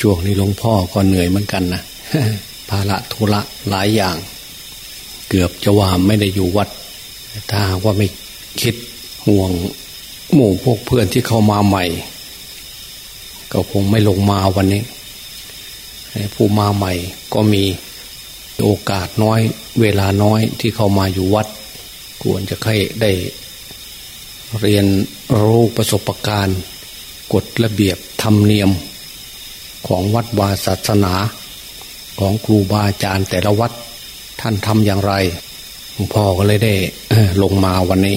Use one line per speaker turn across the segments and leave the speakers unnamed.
ช่วงนี้หลวงพ่อก็เหนื่อยเหมือนกันนะภาระธุระหลายอย่าง เกือบจะว่าไม่ได้อยู่วัด ถ้าว่าไม่คิดห่วงหมู่พวกเพื่อนที่เข้ามาใหม่ ก็คงไม่ลงมาวันนี้ ผู้มาใหม่ก็มีโอกาสน้อย เวลาน้อยที่เข้ามาอยู่วัด ควรจะให้ได้เรียนรู้ประสบการณ์ กฎระเบียบธรรมเนียม ของวัดวาศาสนา ของครูบาอาจารย์แต่ละวัดท่านทำอย่างไรหลวงพ่อก็เลยได้ลงมาวันนี้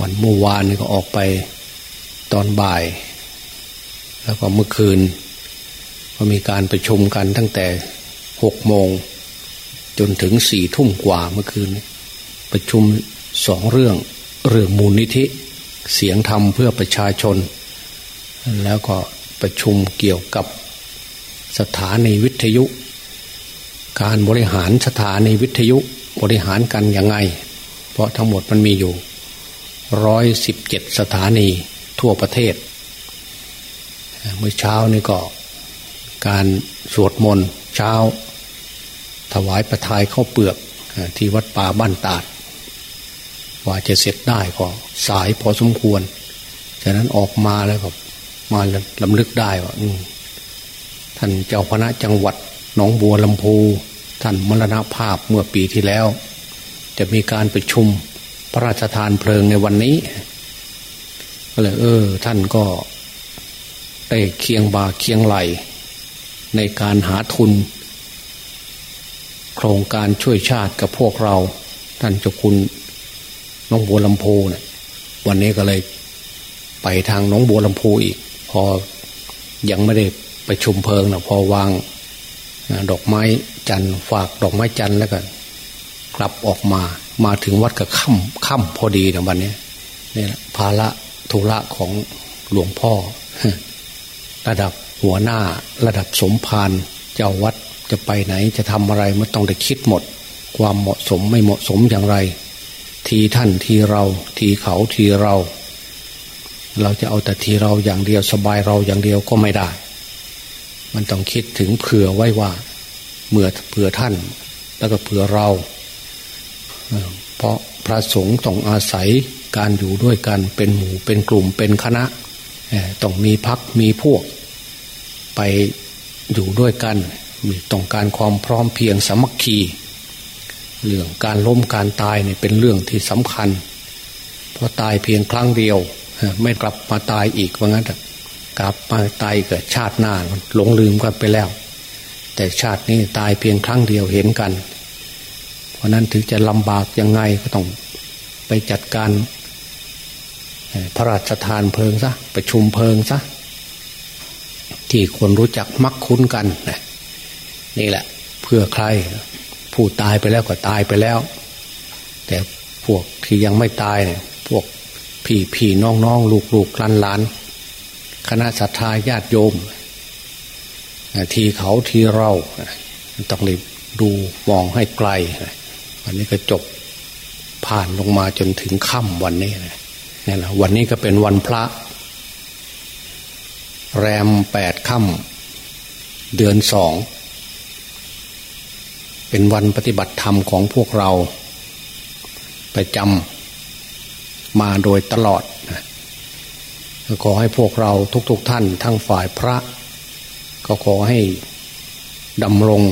วันเมื่อวานนี่ก็ออกไปตอนบ่าย แล้วก็เมื่อคืน ก็มีการประชุมกันตั้งแต่หกโมง จนถึงสี่ทุ่มกว่าเมื่อคืน ประชุมสองเรื่องเรื่องมูลนิธิ เสียงธรรมเพื่อประชาชน แล้วก็ ประชุมเกี่ยวกับสถานีวิทยุ การบริหารสถานีวิทยุบริหารกันยังไง เพราะทั้งหมดมันมีอยู่ร้อยสิบเจ็ดสถานีทั่วประเทศ เมื่อเช้านี่ก็ การสวดมนต์เช้า ถวายประทายข้าเปลือกที่วัดป่าบ้านตาด ว่าจะเสร็จได้ก็สายพอสมควรฉะนั้นออกมาแล้วก็ มาลำลึกได้ว่าท่านเจ้าคณะจังหวัดหนองบัวลำพูท่านมรณภาพเมื่อปีที่แล้ว จะมีการประชุมพระราชทานเพลิงในวันนี้ก็เลยเออ ท่านก็ได้เคียงบาเคียงไหล ในการหาทุน โครงการช่วยชาติกับพวกเรา ท่านเจ้าคุณน้องบัวลำพูเนี่ยวันนี้ก็เลยไปทางน้องบัวลำพูอีก พอยังไม่ได้ไปชุมเพลิงนะพอวางดอกไม้จันฝากดอกไม้จันแล้วกันกลับออกมามาถึงวัดกับค่ำค่ำพอดีนะวันนี้นี่แหละภาระธุระของหลวงพ่อ ระดับหัวหน้า ระดับสมภารเจ้าวัดจะไปไหนจะทำอะไรมันต้องได้คิดหมด ความเหมาะสมไม่เหมาะสมอย่างไร ทีท่านทีเรา ทีเขาทีเรา เราจะเอาแต่ทีเราอย่างเดียวสบายเราอย่างเดียวก็ไม่ได้ มันต้องคิดถึงเผื่อไว้ว่าเมื่อเผื่อท่านแล้วก็เผื่อเรา เพราะพระสงฆ์ต้องอาศัยการอยู่ด้วยกันเป็นหมู่เป็นกลุ่มเป็นคณะต้องมีพักมีพวก ไปอยู่ด้วยกันมีต้องการความพร้อมเพียงสมัคคีเรื่องการล้มการตายเนี่ยเป็นเรื่องที่สำคัญ เพราะตายเพียงครั้งเดียว ไม่กลับมาตายอีกว่างั้นกลับมาตายเกิดชาติหน้าหลงลืมกันไปแล้ว แต่ชาตินี้ตายเพียงครั้งเดียวเห็นกัน เพราะนั้นถึงจะลำบากยังไงก็ต้องไปจัดการพระราชทานเพลิงซะประชุมเพลิงซะที่คนรู้จักมักคุ้นกันนี่แหละ เพื่อใครผู้ตายไปแล้วก็ตายไปแล้ว แต่พวกที่ยังไม่ตายเนี่ยพวก พี่พี่น้องน้องลูกลูกลานหลานคณะศรัทธาญาติโยม ทีเขาทีเราต้องรีบดูมองให้ไกลวันนี้ก็จบผ่านลงมาจนถึงค่ำวันนี้นะนี่แหละวันนี้ก็เป็นวันพระ แรมแปดค่ำเดือนสอง เป็นวันปฏิบัติธรรมของพวกเรา ประจำ มาโดยตลอด ขอให้พวกเราทุกๆทท่านทั้งฝ่ายพระ ก็ขอให้ดำรง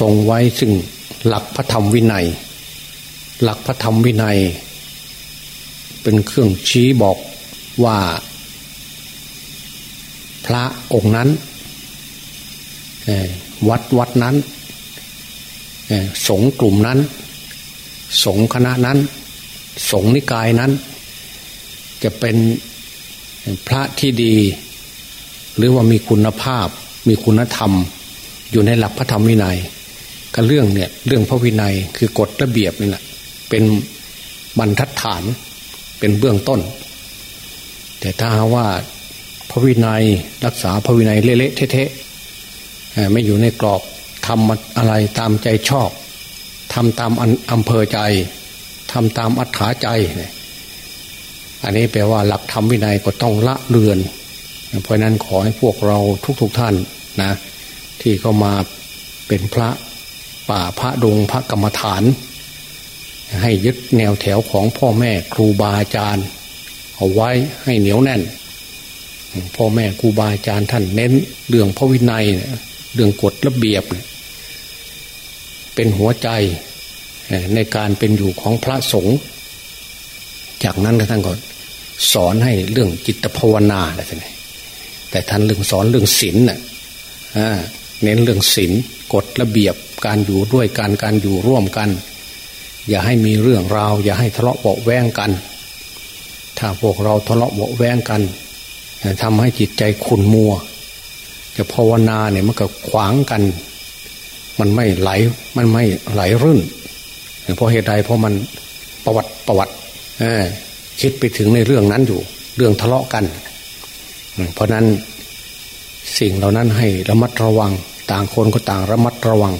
ทรงไว้ซึ่งหลักพระธรรมวินัย หลักพระธรรมวินัย เป็นเครื่องชี้บอกว่า พระองค์นั้นวัดวัดนั้นสงกลุ่มนั้น สงคณะนั้น สงนิกายนั้น จะเป็นพระที่ดี หรือว่ามีคุณภาพ มีคุณธรรม อยู่ในหลักพระธรรมวินัยก็เรื่องเนี่ยเรื่องพระวินัยคือกฎระเบียบนี่แหละเป็นบรรทัดฐานเป็นเบื้องต้น แต่ถ้าว่าพระวินัยรักษาพระวินัยเละๆเทะๆไม่อยู่ในกรอบทำอะไรตามใจชอบทำตามอำเภอใจ ทำตามอัธยาใจ อันนี้แปลว่าหลักธรรมวินัยก็ต้องละเลือน เพราะนั้นขอให้พวกเราทุกๆทท่านนะ ที่เข้ามาเป็นพระป่าพระดงพระกรรมฐาน ให้ยึดแนวแถวของพ่อแม่ครูบาอาจารย์ เอาไว้ให้เหนียวแน่น พ่อแม่ครูบาอาจารย์ท่านเน้นเรื่องพระวินัยเรื่องกฎระเบียบ เป็นหัวใจ ในการเป็นอยู่ของพระสงฆ์จากนั้นท่านก็สอนให้เรื่องจิตภาวนาอะไรท่านแต่ท่านเรื่องสอนเรื่องศีลน่ะเน้นเรื่องศีลกฎระเบียบการอยู่ด้วยกันการอยู่ร่วมกัน อย่าให้มีเรื่องราว อย่าให้ทะเลาะเบาแวงกัน ถ้าพวกเราทะเลาะเบาแวงกันทำให้จิตใจขุ่นมัวจะภาวนาเนี่ยมันก็ขวางกัน มันไม่ไหลมันไม่ไหลรื่น เพราะเหตุใดเพราะมันประวัติประวัติคิดไปถึงในเรื่องนั้นอยู่ เรื่องทะเลาะกัน เพราะนั้นสิ่งเหล่านั้นให้ระมัดระวัง ต่างคนก็ต่างระมัดระวัง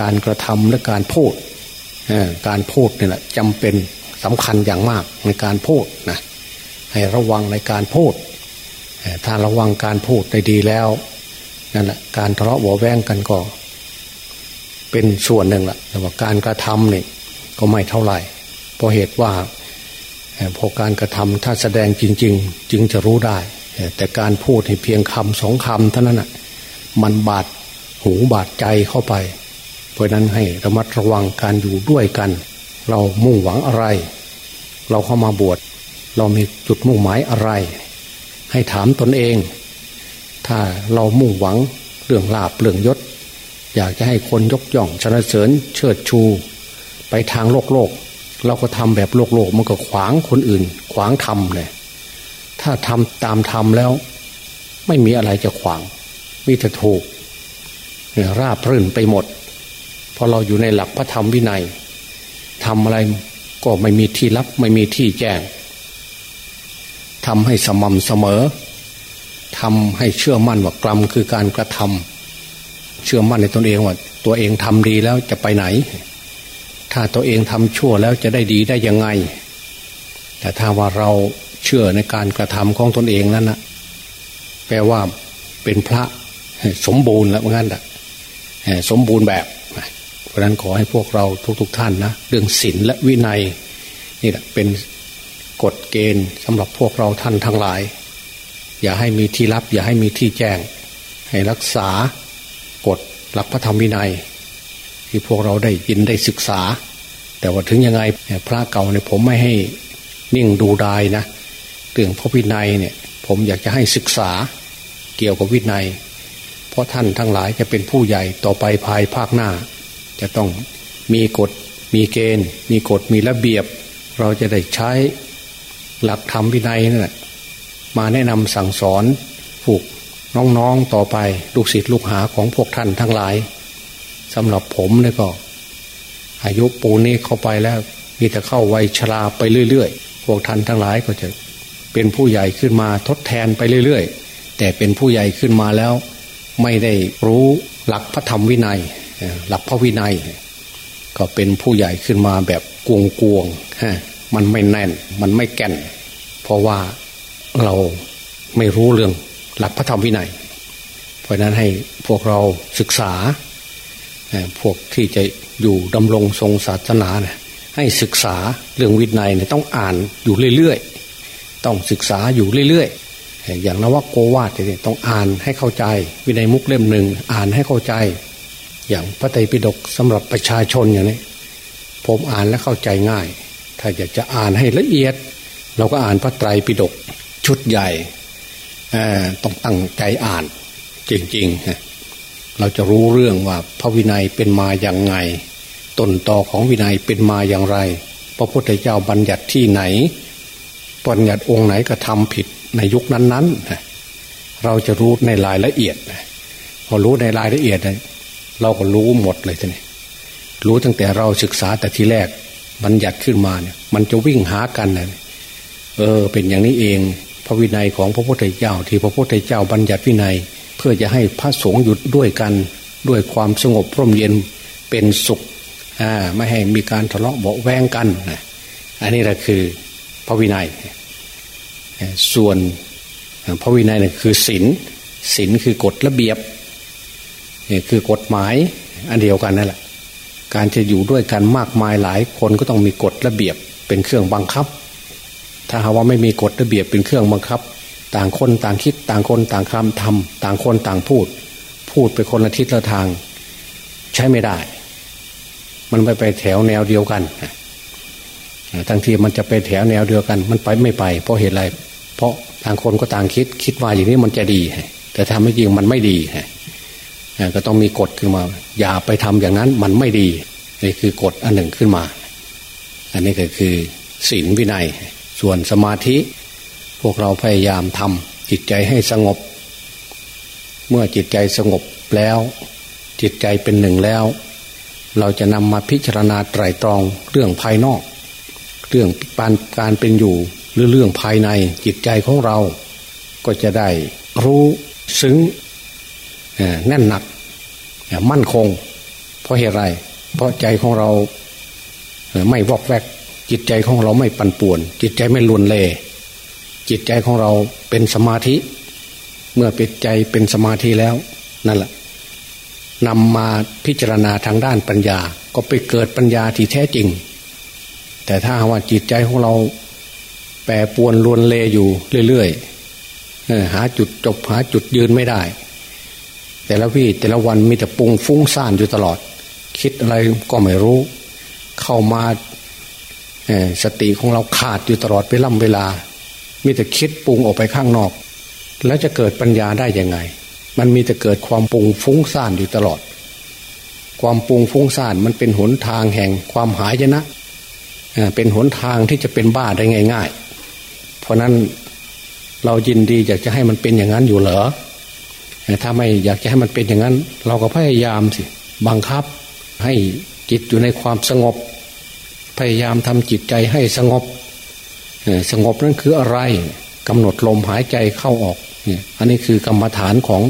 การกระทำและการพูดการพูดนี่แหละจำเป็นสำคัญอย่างมากในการพูดนะให้ระวังในการพูดถ้าระวังการพูดได้ดีแล้วนั่นแหละการทะเลาะวอแวงกันก็ เป็นส่วนหนึ่งแหละแต่ว่าการกระทำนี่ก็ไม่เท่าไหร่เพราะเหตุว่าพอการกระทำถ้าแสดงจริง ๆ จึงจะรู้ได้ แต่การพูดให้เพียงคำสองคำเท่านั้นอะมันบาดหูบาดใจเข้าไป เพราะนั้นให้ระมัดระวังการอยู่ด้วยกัน เรามุ่งหวังอะไร เราเข้ามาบวชเรามีจุดมุ่งหมายอะไร ให้ถามตนเอง ถ้าเรามุ่งหวังเรื่องลาบเรื่องยศ อยากจะให้คนยกย่องชนะเสริญเชิดชู ไปทางโลกโลก เราก็ทำแบบโลกโลกมันก็ขวางคนอื่น ขวางทำเลยถ้าทำตามทำแล้ว ไม่มีอะไรจะขวางมิจะถูกเนี่ยราบรื่นไปหมดพอเราอยู่ในหลักพระธรรมวินัยทำอะไรก็ไม่มีที่รับไม่มีที่แจ้งทำให้สม่ำเสมอทำให้เชื่อมั่นว่ากรรมคือการกระทำ เชื่อมั่นในตนเองว่าตัวเองทำดีแล้วจะไปไหน ถ้าตัวเองทำชั่วแล้วจะได้ดีได้ยังไง แต่ถ้าว่าเราเชื่อในการกระทำของตนเองนั้นนะแปลว่าเป็นพระสมบูรณ์แล้วงั้นแหละสมบูรณ์แบบ เพราะนั้นขอให้พวกเราทุกๆทท่านนะเรื่องศีลและวินัยนี่แหละเป็นกฎเกณฑ์สำหรับพวกเราท่านทั้งหลาย อย่าให้มีที่ลับ อย่าให้มีที่แจ้ง ให้รักษา กฎหลักพระธรรมวินัย ที่พวกเราได้ยินได้ศึกษา แต่ว่าถึงยังไงพระเก่าเนี่ยผมไม่ให้นิ่งดูดายนะเรื่องพระวินัยเนี่ยผมอยากจะให้ศึกษาเกี่ยวกับวินัย เพราะท่านทั้งหลายจะเป็นผู้ใหญ่ต่อไปภายภาคหน้า จะต้องมีกฎมีเกณฑ์ มีกฎมีระเบียบ เราจะได้ใช้หลักธรรมวินัยนั่นแหละมาแนะนำสั่งสอนผูก น้องๆต่อไป ลูกศิษย์ลูกหาของพวกท่านทั้งหลายสำหรับผมเนี่ยก็ อายุปูนี้เข้าไปแล้ว มีแต่เข้าวัยชราไปเรื่อยๆ พวกท่านทั้งหลายก็จะเป็นผู้ใหญ่ขึ้นมาทดแทนไปเรื่อยๆ แต่เป็นผู้ใหญ่ขึ้นมาแล้ว ไม่ได้รู้หลักพระธรรมวินัย หลักพระวินัย ก็เป็นผู้ใหญ่ขึ้นมาแบบกวงกวงฮะมันไม่แน่น มันไม่แก่น เพราะว่าเราไม่รู้เรื่อง หลักพระธรรมวินัย เพราะนั้นให้พวกเราศึกษาพวกที่จะอยู่ดำรงทรงศาสนาเนี่ยให้ศึกษาเรื่องวินัยเนี่ยต้องอ่านอยู่เรื่อยๆ ต้องศึกษาอยู่เรื่อยๆ อย่างนวโกวาดเนี่ยต้องอ่านให้เข้าใจวินัยมุกเล่มหนึ่งอ่านให้เข้าใจ อย่างพระไตรปิฎกสำหรับประชาชนอย่างนี้ ผมอ่านและเข้าใจง่าย ถ้าอยากจะอ่านให้ละเอียด เราก็อ่านพระไตรปิฎกชุดใหญ่ ต้องตั้งใจอ่านจริงๆ เราจะรู้เรื่องว่าพระวินัยเป็นมาอย่างไง ต้นตอของวินัยเป็นมาอย่างไร พระพุทธเจ้าบัญญัติที่ไหนบัญญัติองค์ไหนก็ทำผิดในยุคนั้นๆ เราจะรู้ในรายละเอียด พอรู้ในรายละเอียด เราก็รู้หมดเลยทีนี้รู้ตั้งแต่เราศึกษาแต่ทีแรกบัญญัติขึ้นมาเนี่ย มันจะวิ่งหากันนะเออ เป็นอย่างนี้เอง พระวินัยของพระพุทธเจ้า ที่พระพุทธเจ้าบัญญัติวินัย เพื่อจะให้พระสงฆ์หยุดด้วยกันด้วยความสงบร่มเย็นเป็นสุขไม่ให้มีการทะเลาะเบาแวงกันอันนี้แหละคือพระวินัย ส่วนพระวินัยนี่ยคือศีลศีลคือกฎระเบียบนี่คือกฎหมายอันเดียวกันนั่นแหละการจะอยู่ด้วยกันมากมายหลายคนก็ต้องมีกฎระเบียบเป็นเครื่องบังคับ ถ้าหาว่าไม่มีกฎระเบียบเป็นเครื่องบังคับ ต่างคนต่างคิดต่างคนต่างคำทำต่างคนต่างพูด พูดไปคนละทิศละทาง ใช้ไม่ได้ มันไปไปแถวแนวเดียวกันทั้งที่มันจะไปแถวแนวเดียวกัน มันไปไม่ไป เพราะเหตุอะไร เพราะต่างคนก็ต่างคิด คิดว่าอย่างนี้มันจะดี แต่ทำไม่จริงมันไม่ดีก็ต้องมีกฎขึ้นมา อย่าไปทำอย่างนั้นมันไม่ดีนี่คือกฎอันหนึ่งขึ้นมา อันนี้ก็คือศีลวินัย ส่วนสมาธิ พวกเราพยายามทำจิตใจให้สงบ เมื่อจิตใจสงบแล้ว จิตใจเป็นหนึ่งแล้ว เราจะนำมาพิจารณาไตรตรองเรื่องภายนอก เรื่องการการเป็นอยู่หรือเรื่องภายในจิตใจของเรา ก็จะได้รู้ซึ้งแน่นหนักมั่นคง เพราะเหตุไร เพราะใจของเราไม่วอกแวก จิตใจของเราไม่ปั่นป่วน จิตใจไม่ลวนเล จิตใจของเราเป็นสมาธิ เมื่อป็นใจเป็นสมาธิแล้วนั่นแหละนำมาพิจารณาทางด้านปัญญา ก็ไปเกิดปัญญาที่แท้จริง แต่ถ้าว่าจิตใจของเรา แปรปวนลวนเลอยู่เรื่อยๆหาจุดจบหาจุดยืนไม่ได้ แต่ละวี่แต่ละวันมีแต่ปุงฟุ้งซ่านอยู่ตลอด คิดอะไรก็ไม่รู้ เข้ามา สติของเราขาดอยู่ตลอดเวล่ำเวลา มีแต่คิดปรุงออกไปข้างนอก แล้วจะเกิดปัญญาได้ยังไง มันมีแต่เกิดความปรุงฟุ้งซ่านอยู่ตลอด ความปรุงฟุ้งซ่านมันเป็นหนทางแห่งความหายนะเป็นหนทางที่จะเป็นบ้าได้ง่าย ๆ เพราะนั้นเรายินดีอยากจะให้มันเป็นอย่างนั้นอยู่เหรอถ้าไม่อยากจะให้มันเป็นอย่างนั้น เราก็พยายามสิบังคับให้จิตอยู่ในความสงบ พยายามทำจิตใจให้สงบสงบนั่นคืออะไรกำหนดลมหายใจเข้าออกนี่อันนี้คือกรรมฐานของ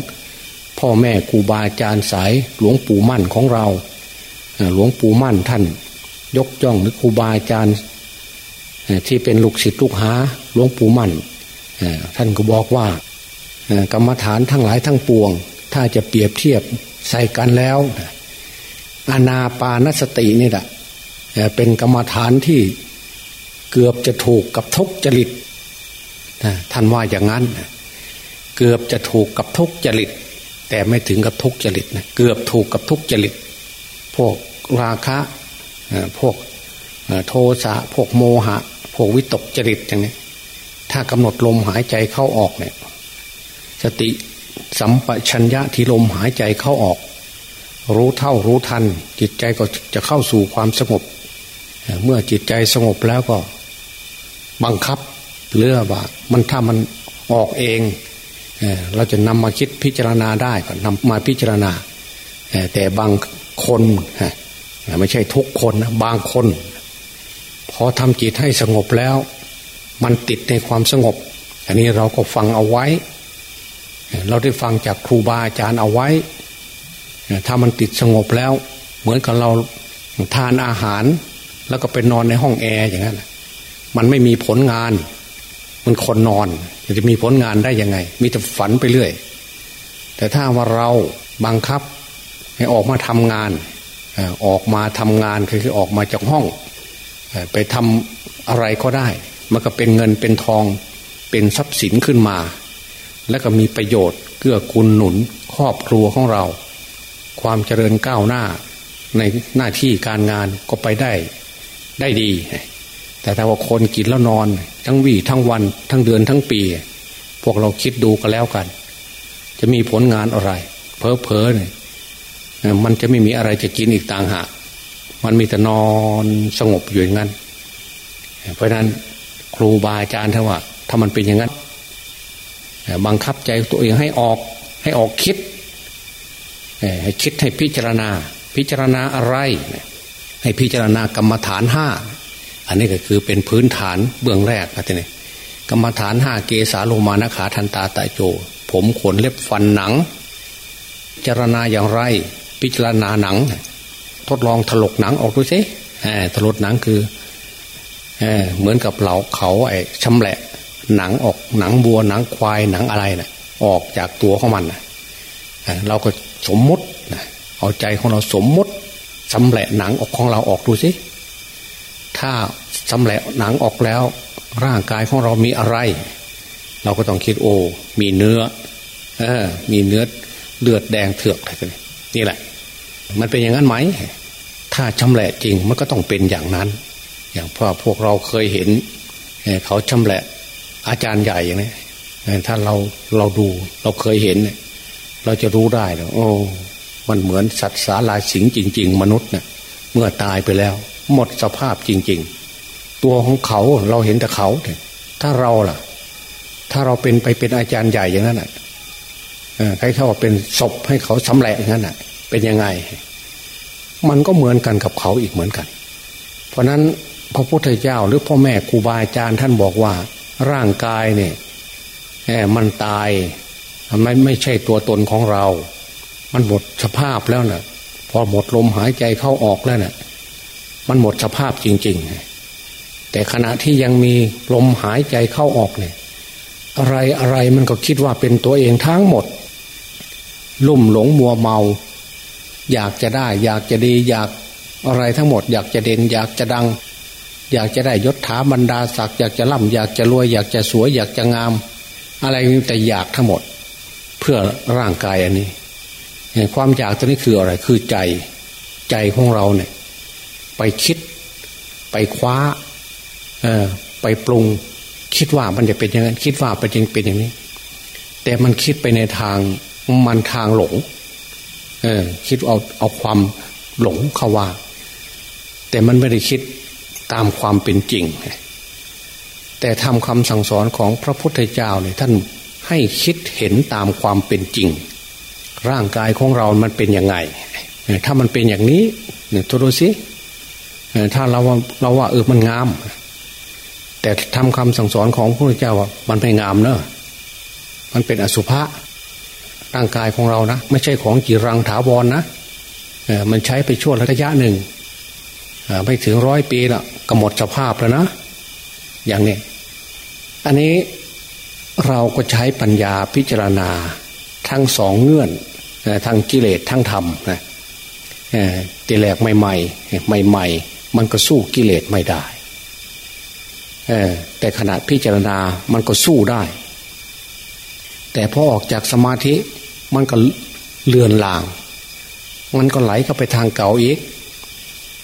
พ่อแม่ครูบาอาจารย์สายหลวงปู่มั่นของเราหลวงปู่มั่นท่าน ยกย่องหรือครูบาอาจารย์ที่เป็นลูกศิษย์ลูกหาหลวงปู่มั่นท่านก็บอกว่ากรรมฐานทั้งหลายทั้งปวง ถ้าจะเปรียบเทียบใส่กันแล้ว อานาปานสตินี่แหละ เป็นกรรมฐานที่เกือบจะถูกกับทุกจริตท่านว่าอย่างนั้น เกือบจะถูกกับทุกจริต แต่ไม่ถึงกับทุกจริตนะเกือบถูกกับทุกจริต พวกราคะพวกโทสะพวกโมหะ พวกวิตกจริตอย่างนี้ถ้ากำหนดลมหายใจเข้าออกเนี่ยสติสัมปชัญญะที่ลมหายใจเข้าออก รู้เท่ารู้ทัน จิตใจก็จะเข้าสู่ความสงบ เมื่อจิตใจสงบแล้วก็ บังคับเลือว่า มันถ้ามันออกเองเราจะนำมาคิดพิจารณาได้ก็นำมาพิจารณา แต่บางคนไม่ใช่ทุกคนนะบางคน พอทำจิตให้สงบแล้ว มันติดในความสงบ อันนี้เราก็ฟังเอาไว้ เราได้ฟังจากครูบาอาจารย์เอาไว้ ถ้ามันติดสงบแล้ว เหมือนกับเราทานอาหาร แล้วก็ไปนอนในห้องแอร์อย่างนั้นมันไม่มีผลงาน มันคนนอนจะมีผลงานได้ยังไง มีแต่ฝันไปเรื่อย แต่ถ้าว่าเราบังคับให้ออกมาทำงานออกมาทำงานคือออกมาจากห้อง ไปทำอะไรก็ได้ มันก็เป็นเงินเป็นทองเป็นทรัพย์สินขึ้นมา และก็มีประโยชน์เกื้อกูลหนุนครอบครัวของเรา ความเจริญก้าวหน้าในหน้าที่การงานก็ไปได้ ได้ดี แต่ถ้าว่าคนกินแล้วนอน ทั้งวี่ทั้งวัน ทั้งเดือนทั้งปี พวกเราคิดดูกันแล้วกัน จะมีผลงานอะไร เพอเพอเนี่ยมันจะไม่มีอะไรจะกินอีกต่างหาก มันมีแต่นอนสงบอยู่อย่างนั้น เพราะนั้นครูบาอาจารย์ท่านว่า ถ้ามันเป็นอย่างนั้นบังคับใจตัวเองให้ออก ให้ออกคิดให้คิดให้พิจารณา พิจารณาอะไร ให้พิจารณากรรมฐานห้าอันนี้ก็คือเป็นพื้นฐานเบื้องแรกนะทีนี้กรรมฐานห้าเกสาโลมานะขาทันตาตาโจ ผมขนเล็บฟันหนังพิจารณาอย่างไร พิจารณาหนัง ทดลองถลกหนังออกดูสิถลกหนังคือเหมือนกับเหลาเขาไอ้ชำแหละหนังออกหนังบัวหนังควายหนังอะไรนะ่ะ ออกจากตัวของมันนะเราก็สมมตินะเอาใจของเราสมมติ สำแหละหนังออกของเราออกดูสิ ถ้าสำแหละหนังออกแล้ว ร่างกายของเรามีอะไร เราก็ต้องคิดโอ้มีเนื้อเออมีเนื้อเลือดแดงเถือกอะไรกันนี่แหละ มันเป็นอย่างนั้นไหม ถ้าชำแหละจริงมันก็ต้องเป็นอย่างนั้น อย่างพอพวกเราเคยเห็น เขาชำแหละอาจารย์ใหญ่อย่างนี้ถ้าเราเราดูเราเคยเห็นเนี่ยเราจะรู้ได้เลยโอ้ มันเหมือนสัตว์สาลาสิงจริง ๆ มนุษย์เนี่ยเมื่อตายไปแล้ว หมดสภาพจริง ๆ ตัวของเขาเราเห็นแต่เขาถ้าเราล่ะ ถ้าเราเป็นไปเป็นอาจารย์ใหญ่อย่างนั้นอะใครเขาว่าเป็นศพให้เขาสำแหละอย่างนั้นอะ เป็นยังไง มันก็เหมือนกันกับเขาอีกเหมือนกัน เพราะนั้นพระพุทธเจ้าหรือพ่อแม่ครูบาอาจารย์ท่านบอกว่า ร่างกายเนี่ยมันตายไม่ไม่ใช่ตัวตนของเรา มันหมดสภาพแล้วนะ่ะ พอหมดลมหายใจเข้าออกแล้วนะ่ะ มันหมดสภาพจริง ๆ แต่ขณะที่ยังมีลมหายใจเข้าออกเนี่ย อะไรอะไรมันก็คิดว่าเป็นตัวเองทั้งหมด ลุ่มหลงมัวเมา อยากจะได้ อยากจะดี อยากอะไรทั้งหมด อยากจะเด่น อยากจะดัง อยากจะได้ยศถาบรรดาศักดิ์อยากจะร่ำอยากจะรวย อยากจะสวย อยากจะงาม อะไรมีแต่อยากทั้งหมด เพื่อร่างกายอันนี้ ความอยากตัวนี้คืออะไร คือใจ ใจของเราเนี่ย ไปคิด ไปคว้า เออไปปรุง คิดว่ามันจะเป็นอย่างนั้นคิดว่าเป็นจริงเป็นอย่างนี้ แต่มันคิดไปในทางมันทางหลง เออ คิดเอาเอาความหลงเข้าว่า แต่มันไม่ได้คิดตามความเป็นจริง แต่ทำคำสั่งสอนของพระพุทธเจ้าเนี่ยท่านให้คิดเห็นตามความเป็นจริง ร่างกายของเรามันเป็นยังไง ถ้ามันเป็นอย่างนี้เนี่ยดูสิถ้าเราว่าเราว่าเออมันงาม แต่ทำคำสั่งสอนของพระพุทธเจ้าว่ามันไม่งามเนอะมันเป็นอสุภะร่างกายของเรานะไม่ใช่ของจีรังถาวรนนะมันใช้ไปช่วงระยะหนึ่งไม่ถึงร้อยปีละก็หมดสภาพแล้วนะ อย่างนี้ อันนี้เราก็ใช้ปัญญาพิจารณาทั้งสองเงื่อน ทั้งกิเลสทั้งธรรมนะตีแหลกใหม่ๆใหม่ๆมันก็สู้กิเลสไม่ได้แต่ขนาดพิจารณามันก็สู้ได้ แต่พอออกจากสมาธิมันก็เลือนลาง มันก็ไหลเข้าไปทางเก่าอีก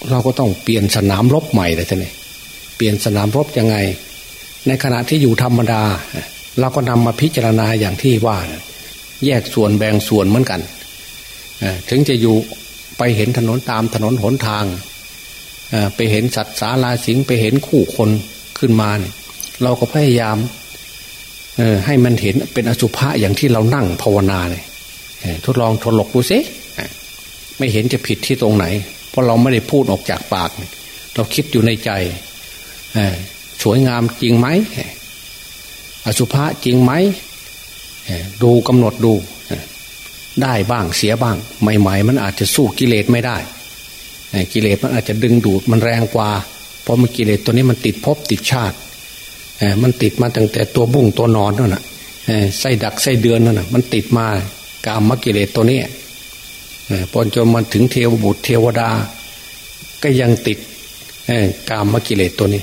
เราก็ต้องเปลี่ยนสนามรบใหม่เลยท่านนี่เปลี่ยนสนามรบยังไง ในขณะที่อยู่ธรรมดา เราก็นำมาพิจารณาอย่างที่ว่าน แยกส่วนแบ่งส่วนเหมือนกันถึงจะอยู่ไปเห็นถนนตามถนนหนทางไปเห็นสัตว์สาลาสิงไปเห็นคู่คนขึ้นมาเนี่ยเราก็พยายามให้มันเห็นเป็นอสุภะอย่างที่เรานั่งภาวนาเนี่ยทดลองทดลองดูซิไม่เห็นจะผิดที่ตรงไหน เพราะเราไม่ได้พูดออกจากปาก เราคิดอยู่ในใจสวยงามจริงไหมอสุภะจริงไหม ดูกำหนดดู ได้บ้างเสียบ้าง ใหม่ ๆ มันอาจจะสู้กิเลสไม่ได้ กิเลสมันอาจจะดึงดูดมันแรงกว่า เพราะมันกิเลสตัวนี้มันติดภพติดชาติมันติดมาตั้งแต่ตัวบุ้งตัวนอนนั่นแหะไส้ดักไส้เดือนนั่นแหะมันติดมากามกิเลสตัวนี้พอจนมันถึงเทวบุตรเทวดา ก็ยังติดกามกิเลสตัวนี้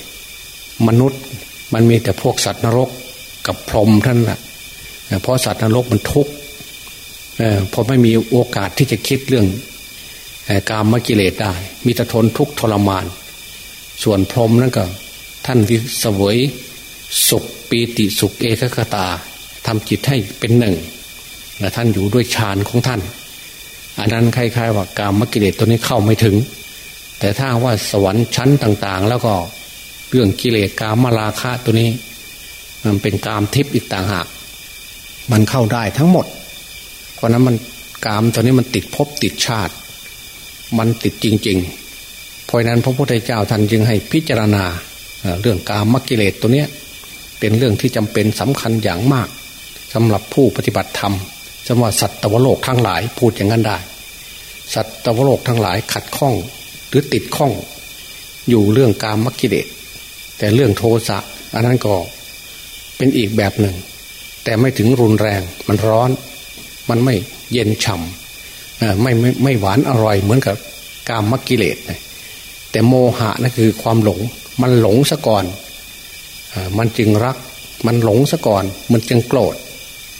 มนุษย์มันมีแต่พวกสัตว์นรกกับพรหมท่านแหละ เพราะสัตว์นรกมันทุกข์เพราะไม่มีโอกาสที่จะคิดเรื่องกามกิเลสได้ มีแต่ทนทุกข์ทรมาน ส่วนพรหมนั่นก็ ท่านวิสวยสุขปีติสุขเอกคตาทำจิตให้เป็นหนึ่งท่านอยู่ด้วยฌานของท่าน อันนั้นคล้ายๆ ว่ากามกิเลสตัวนี้เข้าไม่ถึง แต่ถ้าว่าสวรรค์ชั้นต่าง ๆ แล้วก็เรื่องกิเลสกามราคะตัวนี้ มันเป็นกามทิพย์อีกต่างหาก มันเข้าได้ทั้งหมด เพราะนั้นมันกามตัวนี้มันติดภพติดชาติ มันติดจริง ๆ เพราะนั้นพระพุทธเจ้าท่านจึงให้พิจารณาเรื่องกามมกิเลสตัวเนี้ยเป็นเรื่องที่จำเป็นสำคัญอย่างมากสำหรับผู้ปฏิบัติธรรมสำหรับสัตว์ตวโลกทั้งหลายพูดอย่างนั้นได้ สัตว์ตวโลกทั้งหลายขัดข้องหรือติดข้อง อยู่เรื่องกามมกิเลสแต่เรื่องโทสะอันนั้นก็เป็นอีกแบบหนึ่ง แต่ไม่ถึงรุนแรง มันร้อน มันไม่เย็นฉ่ำไม่ไม่ไม่หวานอร่อยเหมือนกับกามกิเลสแต่โมหะนั่นคือความหลง มันหลงซะก่อน มันจึงรัก มันหลงซะก่อน มันจึงโกรธ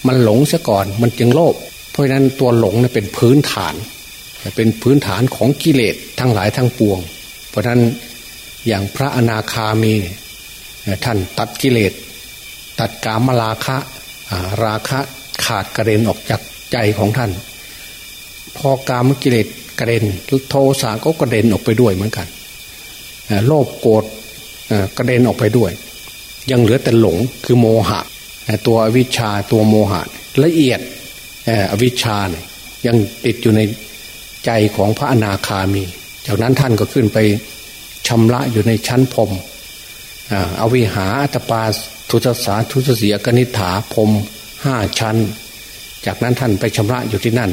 มันหลงซะก่อน มันจึงโลภ เพราะฉะนั้นตัวหลงเนี่ยเป็นพื้นฐาน เป็นพื้นฐานของกิเลสทั้งหลายทั้งปวง เพราะฉะนั้นอย่างพระอนาคามีท่านตัดกิเลส ตัดกามราคะ ราคะขาดกระเด็นออกจากใจของท่าน พอกามกิเลสกระเด็นโทสะก็กระเด็นออกไปด้วยเหมือนกันโลภโกรธกระเด็นออกไปด้วย ยังเหลือแต่หลงคือโมหะ ตัวอวิชชาตัวโมหะ ละเอียดอวิชชาเนี่ยยังติดอยู่ในใจของพระอนาคามี จากนั้นท่านก็ขึ้นไปชำระอยู่ในชั้นพรมอวิหาอัตปา ทุตสาทุตเสียกนิฐาพรมห้าชั้น จากนั้นท่านไปชำระอยู่ที่นั่น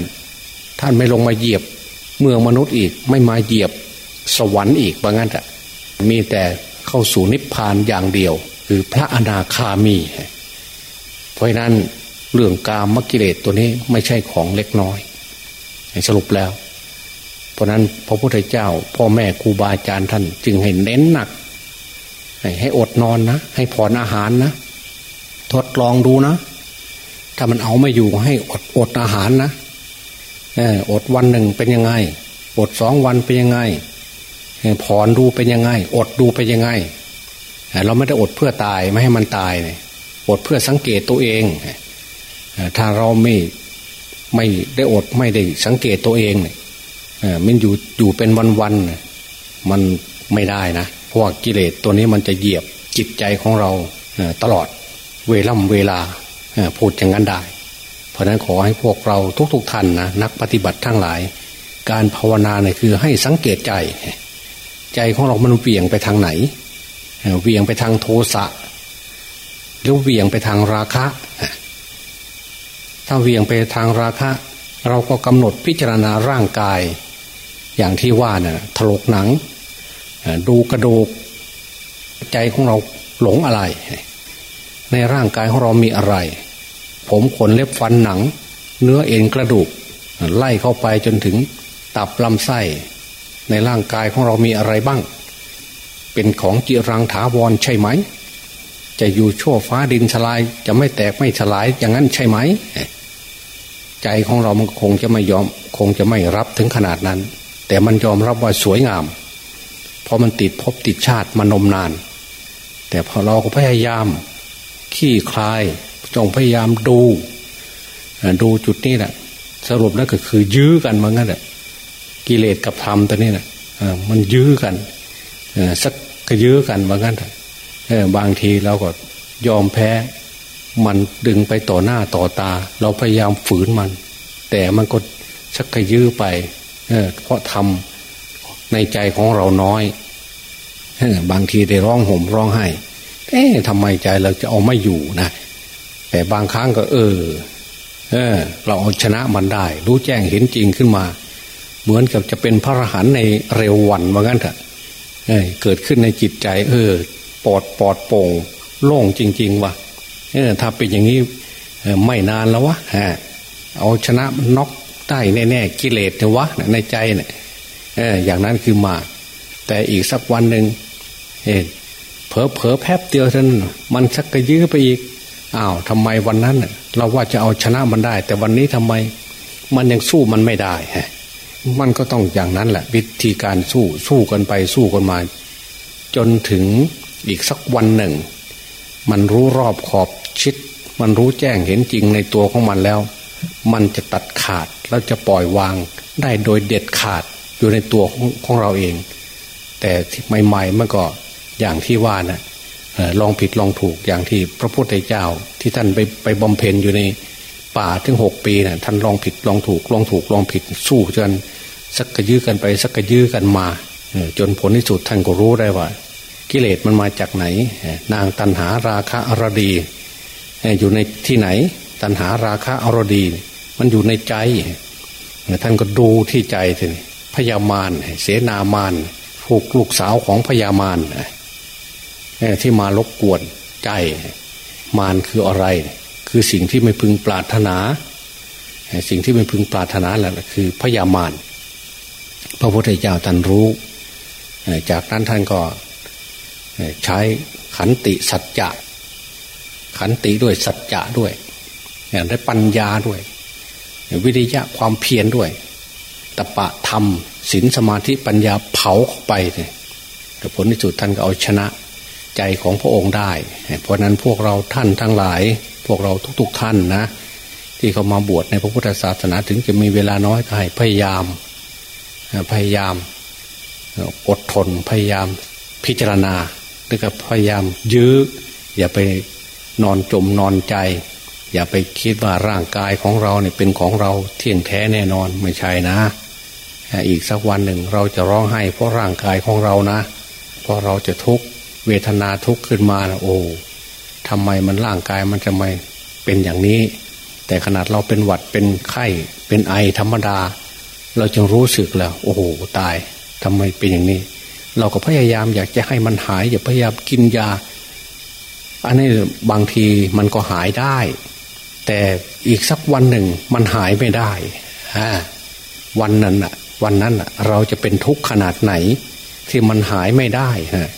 ท่านไม่ลงมาเหยียบเมืองมนุษย์อีกไม่มาเหยียบสวรรค์อีกว่างั้นอะมีแต่เข้าสู่นิพพานอย่างเดียว คือพระอนาคามี เพราะนั้นเรื่องกามมกิเลสตัวนี้ไม่ใช่ของเล็กน้อยสรุปแล้ว เพราะนั้นพระพุทธเจ้า พ่อแม่ครูบาอาจารย์ท่านจึงให้เน้นหนัก ให้อดนอนนะ ให้ผ่อนอาหารนะ ทดลองดูนะ ถ้ามันเอาไม่อยู่ให้อดอดอาหารนะอดวันหนึ่งเป็นยังไง อดสองวันเป็นยังไงผ่อนดูเป็นยังไง อดดูเป็นยังไง เราไม่ได้อดเพื่อตายไม่ให้มันตายเนี่ยอดเพื่อสังเกตตัวเอง ถ้าเราไม่ไม่ได้อดไม่ได้สังเกตตัวเองเนี่ยมันอยู่อยู่เป็นวันๆมันไม่ได้นะ ราะว่ากิเลสตัวนี้มันจะเหยียบจิตใจของเราตลอดเวล่ำเวลาพูดอย่างนั้นได้ เพราะนั้นขอให้พวกเราทุกๆท่านนะนักปฏิบัติทั้งหลาย การภาวนาเนี่ยคือให้สังเกตใจ ใจของเรามันเวี่ยงไปทางไหนเวี่ยงไปทางโทสะหรือเวี่ยงไปทางราคะ ถ้าเวี่ยงไปทางราคะ เราก็กำหนดพิจารณาร่างกาย อย่างที่ว่านะ่ะถลกหนัง ดูกระดูกใจของเราหลงอะไร ในร่างกายของเรามีอะไร ผมขนเล็บฟันหนัง เนื้อเอ็นกระดูก ไล่เข้าไปจนถึงตับลำไส้ ในร่างกายของเรามีอะไรบ้าง เป็นของจิรังถาวรใช่ไหม จะอยู่ชั่วฟ้าดินสลายจะไม่แตกไม่สลายอย่างนั้นใช่ไหม ใจของเรามันคงจะไม่ยอม คงจะไม่รับถึงขนาดนั้น แต่มันยอมรับว่าสวยงาม เพราะมันติดพบติดชาติมานมนาน แต่พอเราก็พยายามขี้คลายจงพยายามดู ดูจุดนี้แหละ สรุปแล้วก็คือยื้อกันมางั้นแหละกิเลสกับธรรมตัวนี้นะมันยื้อกันสักก็ยื้อกันว่างั้นบางทีเราก็ยอมแพ้ มันดึงไปต่อหน้าต่อตา เราพยายามฝืนมัน แต่มันก็ชักกระยื้อไปเพราะทำ ในใจของเราน้อยบางทีได้ร้องห่มร้องไห้ เอ๊ะทำไมใจเราจะเอาไม่อยู่นะ แต่บางครั้งก็ เออ เออ เราเอาชนะมันได้ รู้แจ้งเห็นจริงขึ้นมา เหมือนกับจะเป็นพระอรหันต์ในเร็ววันว่างั้นเถอะเกิดขึ้นในจิตใจ เออ ปอดปอดโป่ง โล่งจริง ๆ ว่ะ เออ ถ้าเป็นอย่างนี้ไม่นานแล้ววะฮะเอาชนะนน็อกได้แน่ๆกิเลสเนี่ยวะในใจเนี่ย เอออย่างนั้นคือมา แต่อีกสักวันหนึ่งเออเผลอเผลอแป๊บเดียวท่านมันชักกระยื้อไปอีกอ้าวทำไมวันนั้นเราว่าจะเอาชนะมันได้ แต่วันนี้ทำไมมันยังสู้มันไม่ได้ฮะมันก็ต้องอย่างนั้นแหละ วิธีการสู้สู้กันไปสู้กันมา จนถึงอีกสักวันหนึ่ง มันรู้รอบขอบชิด มันรู้แจ้งเห็นจริงในตัวของมันแล้ว มันจะตัดขาดแล้วจะปล่อยวางได้โดยเด็ดขาด อยู่ในตัวของของเราเอง แต่ใหม่ๆมันก็อย่างที่ว่านะลองผิดลองถูกอย่างที่พระพุทธเจ้า ที่ท่านไปไปบำเพ็ญอยู่ในป่าถึงหกปีนะ่ะท่านลองผิดลองถูกลองถูกลองผิดสู้จนสักกระยื้อกันไปสักกระยื้อกันมาจนผลที่สุดท่านก็รู้ได้ว่า กิเลสมันมาจากไหน นางตันหาราคะอรดีอยู่ในที่ไหน ตันหาราคะอรดี มันอยู่ในใจท่านก็ดูที่ใจทีนี้ พยามารเสนามารผูกลูกสาวของพยามารที่มาลบกวนใจ มารคืออะไร คือสิ่งที่ไม่พึงปรารถนา สิ่งที่ไม่พึงปรารถนาแหละคือพยามารพระพุทธเจ้าท่านรู้ จากนั้นท่านก็ใช้ขันติสัจจะขันติด้วยสัจจะด้วยได้ปัญญาด้วย วิริยะความเพียรด้วย ตปะธรรมศีลสมาธิปัญญาเผาเข้าไปเนี่ยแต่ผลที่สุดท่านก็เอาชนะใจของพระองค์ได้ เพราะนั้นพวกเราท่านทั้งหลาย พวกเราทุก ๆท่านนะ ที่เขามาบวชในพระพุทธศาสนาถึงจะมีเวลาน้อยก็ให้พยายาม พยายามอดทนพยายามพิจารณาแล้วก็พยายามยื้อ อย่าไปนอนจมนอนใจ อย่าไปคิดว่าร่างกายของเราเนี่ยเป็นของเราเที่ยงแท้แน่นอนไม่ใช่นะ อีกสักวันหนึ่งเราจะร้องไห้เพราะร่างกายของเรานะ เพราะเราจะทุกข์เวทนาทุกข์ขึ้นมานะโอ้ทำไมมันร่างกายมันจะไม่เป็นอย่างนี้ แต่ขนาดเราเป็นหวัดเป็นไข้ เป็นไอธรรมดา เราจึงรู้สึกแล้ว โอ้โหตายทำไมเป็นอย่างนี้ เราก็พยายามอยากจะให้มันหาย อย่าพยายามกินยา อันนี้บางทีมันก็หายได้ แต่อีกสักวันหนึ่งมันหายไม่ได้ฮะวันนั้นอะ วันนั้นเราจะเป็นทุกข์ขนาดไหน ที่มันหายไม่ได้ฮะ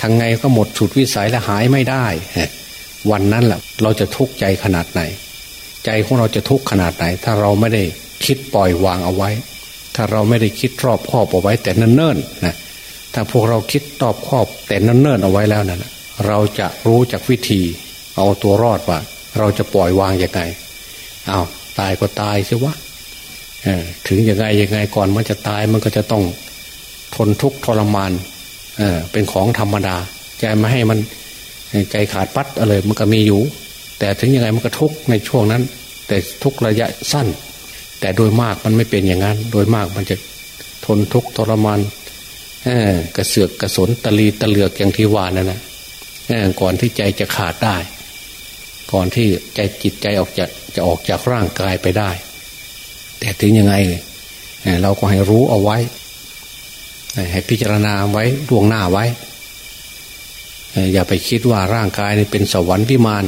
ทั้งไงก็หมดสุดวิสัยและหายไม่ได้วันนั้นแหละเราจะทุกข์ใจขนาดไหน ใจของเราจะทุกข์ขนาดไหน ถ้าเราไม่ได้คิดปล่อยวางเอาไว้ ถ้าเราไม่ได้คิดรอบครอบเอาไว้แต่เนิ่นๆนะถ้าพวกเราคิดรอบครอบแต่เนิ่นๆเอาไว้แล้วนะ่ะเราจะรู้จากวิธี เอาตัวรอดว่า เราจะปล่อยวางยังไงเอาตายก็ตายใช่วะ ถึงยังไงยังไงก่อนมันจะตายมันก็จะต้องทนทุกข์ทรมานเป็นของธรรมดาใจไม่ให้มันใจขาดปัดอะไรมันก็มีอยู่ แต่ถึงยังไงมันก็ทุกในช่วงนั้น แต่ทุกระยะสั้น แต่โดยมากมันไม่เป็นอย่างนั้น โดยมากมันจะทนทุกทรมานกระเสือกกระสนตะลีตะเลือกอย่างที่วานั่นนะก่อนที่ใจจะขาดได้ ก่อนที่ใจจิตใจออกจากจะออกจากร่างกายไปได้ แต่ถึงยังไงเราก็ให้รู้เอาไว้ ให้พิจารณาไว้ล่วงหน้าไว้ อย่าไปคิดว่าร่างกายเป็นสวรรค์วิมาน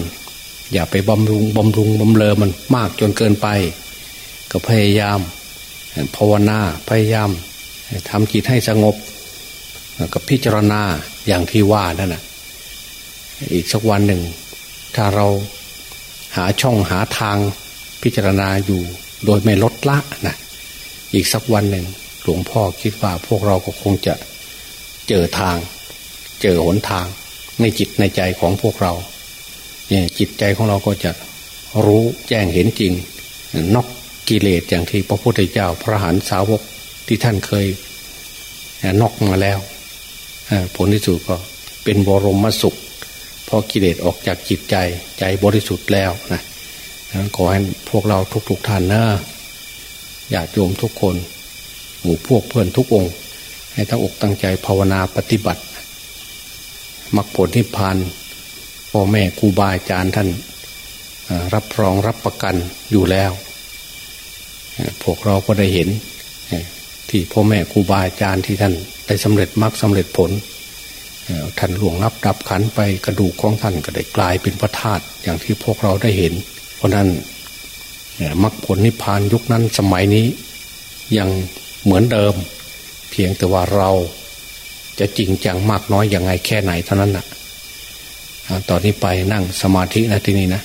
อย่าไปบำรุงบำรุงบำเลอมันมากจนเกินไป ก็พยายามภาวนาพยายามทำจิตให้สงบกับพิจารณาอย่างที่ว่านั่นนะอีกสักวันหนึ่ง ถ้าเราหาช่องหาทางพิจารณาอยู่ โดยไม่ลดละนะอีกสักวันหนึ่งหลวงพ่อคิดว่าพวกเราก็คงจะเจอทาง เจอหนทางในจิตในใจของพวกเราเนี่ยจิตใจของเราก็จะรู้แจ้งเห็นจริง นอกกิเลสอย่างที่พระพุทธเจ้าพระหันสาวกที่ท่านเคยนอกมาแล้วผลที่สุดก็เป็นบรมสุข พอกิเลสออกจากจิตใจใจบริสุทธิ์แล้วนะ ขอให้พวกเราทุกๆทท่านนะอยากโยมทุกคน หมู่พวกเพื่อนทุกองค์ ให้ตั้งอกตั้งใจภาวนาปฏิบัติมรรคผลที่พานพ่อแม่ครูบาอาจารย์ท่านรับรองรับประกันอยู่แล้ว พวกเราก็ได้เห็น ที่พ่อแม่ครูบาอาจารย์ที่ท่านได้สำเร็จมรรคสาเร็จผลท่านหลวงรับดับขันไปกระดูกของท่านก็ได้กลายเป็นพระธาตุอย่างที่พวกเราได้เห็น ราะนั้นมรรคผลนิพพานยุคนั้นสมัยนี้ ยังเหมือนเดิม เพียงแต่ว่าเราจะจริงจังมากน้อยอย่างไงแค่ไหนเท่านั้นนะ่ะตอนนี้ไปนั่งสมาธินะที่นี่นะ